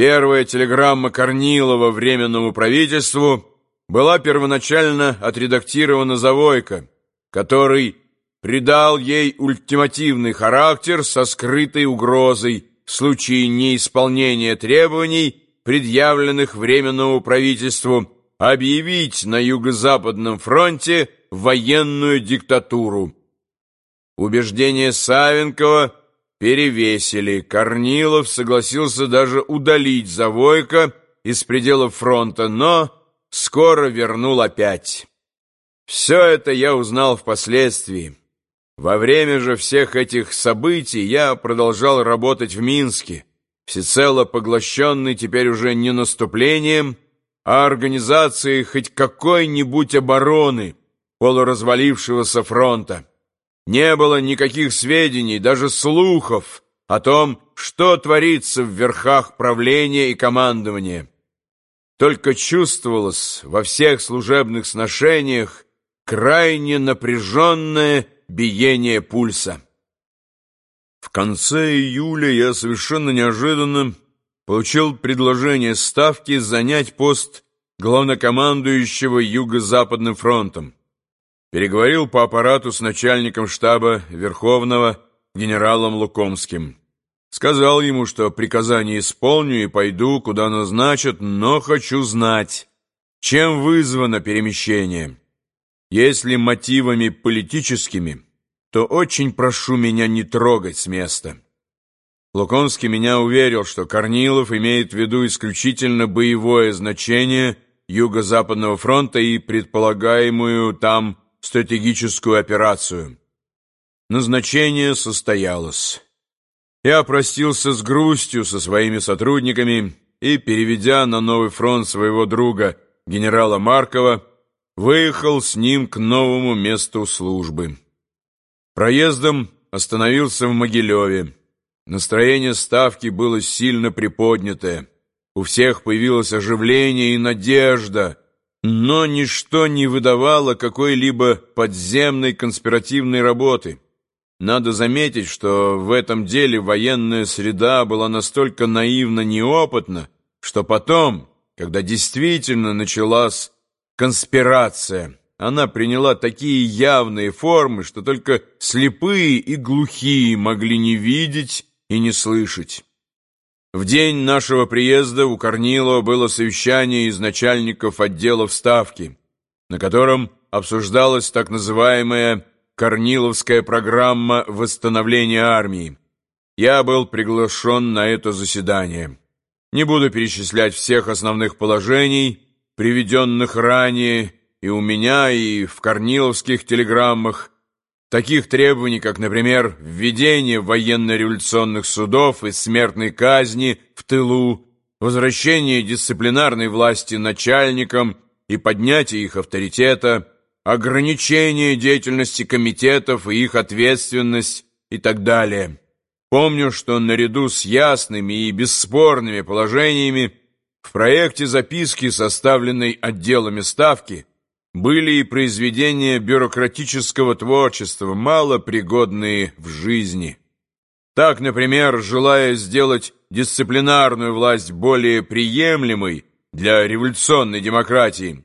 Первая телеграмма Корнилова Временному правительству была первоначально отредактирована Завойко, который придал ей ультимативный характер со скрытой угрозой в случае неисполнения требований, предъявленных Временному правительству, объявить на Юго-Западном фронте военную диктатуру. Убеждение Савенкова перевесили. Корнилов согласился даже удалить Завойко из пределов фронта, но скоро вернул опять. Все это я узнал впоследствии. Во время же всех этих событий я продолжал работать в Минске, всецело поглощенный теперь уже не наступлением, а организацией хоть какой-нибудь обороны полуразвалившегося фронта. Не было никаких сведений, даже слухов о том, что творится в верхах правления и командования. Только чувствовалось во всех служебных сношениях крайне напряженное биение пульса. В конце июля я совершенно неожиданно получил предложение Ставки занять пост главнокомандующего Юго-Западным фронтом переговорил по аппарату с начальником штаба Верховного генералом Лукомским. Сказал ему, что приказание исполню и пойду, куда назначат, но хочу знать, чем вызвано перемещение. Если мотивами политическими, то очень прошу меня не трогать с места. Лукомский меня уверил, что Корнилов имеет в виду исключительно боевое значение Юго-Западного фронта и предполагаемую там стратегическую операцию. Назначение состоялось. Я простился с грустью со своими сотрудниками и, переведя на новый фронт своего друга, генерала Маркова, выехал с ним к новому месту службы. Проездом остановился в Могилеве. Настроение ставки было сильно приподнятое. У всех появилось оживление и надежда — но ничто не выдавало какой-либо подземной конспиративной работы. Надо заметить, что в этом деле военная среда была настолько наивно неопытна, что потом, когда действительно началась конспирация, она приняла такие явные формы, что только слепые и глухие могли не видеть и не слышать. В день нашего приезда у Корнилова было совещание из начальников отделов Ставки, на котором обсуждалась так называемая Корниловская программа восстановления армии. Я был приглашен на это заседание. Не буду перечислять всех основных положений, приведенных ранее и у меня, и в корниловских телеграммах, Таких требований, как, например, введение военно-революционных судов и смертной казни в тылу, возвращение дисциплинарной власти начальникам и поднятие их авторитета, ограничение деятельности комитетов и их ответственность и так далее. Помню, что наряду с ясными и бесспорными положениями в проекте записки, составленной отделами Ставки, были и произведения бюрократического творчества, мало пригодные в жизни. Так, например, желая сделать дисциплинарную власть более приемлемой для революционной демократии,